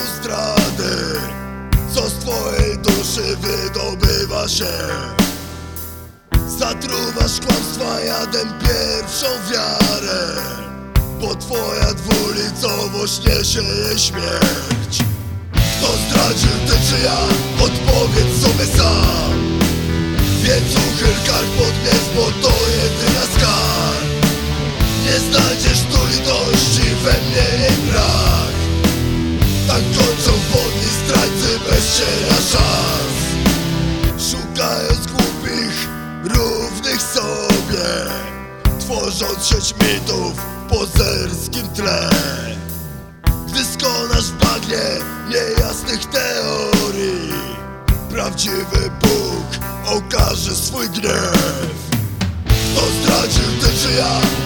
zdrady Co z twojej duszy wydobywa się Zatruwasz kłamstwa jadem pierwszą wiarę Bo twoja dwulicowość niesie jej śmierć Kto zdradził ty czy ja? Bez cienia szans Szukając głupich, równych sobie Tworząc sieć mitów w pozerskim tle Gdy skonasz w bagnie niejasnych teorii Prawdziwy Bóg okaże swój gniew Kto zdradził ty czy ja?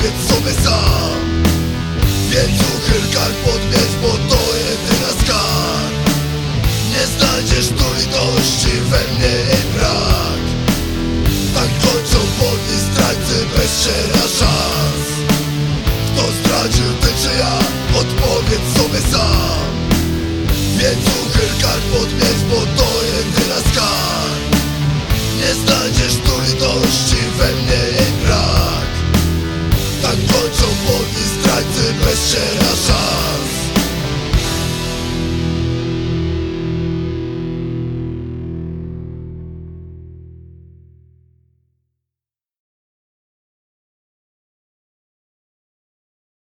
Odpowiedz sobie sam Więc uchyl kark pod miecz, bo to jedyna skarb Nie znajdziesz tu litości, we mnie jej brak. Tak kończą podni zdrajcy bez cienia szans. Kto zdradził ty czy ja? Odpowiedz sobie sam. Więc uchyl kark pod miecz, bo to Serás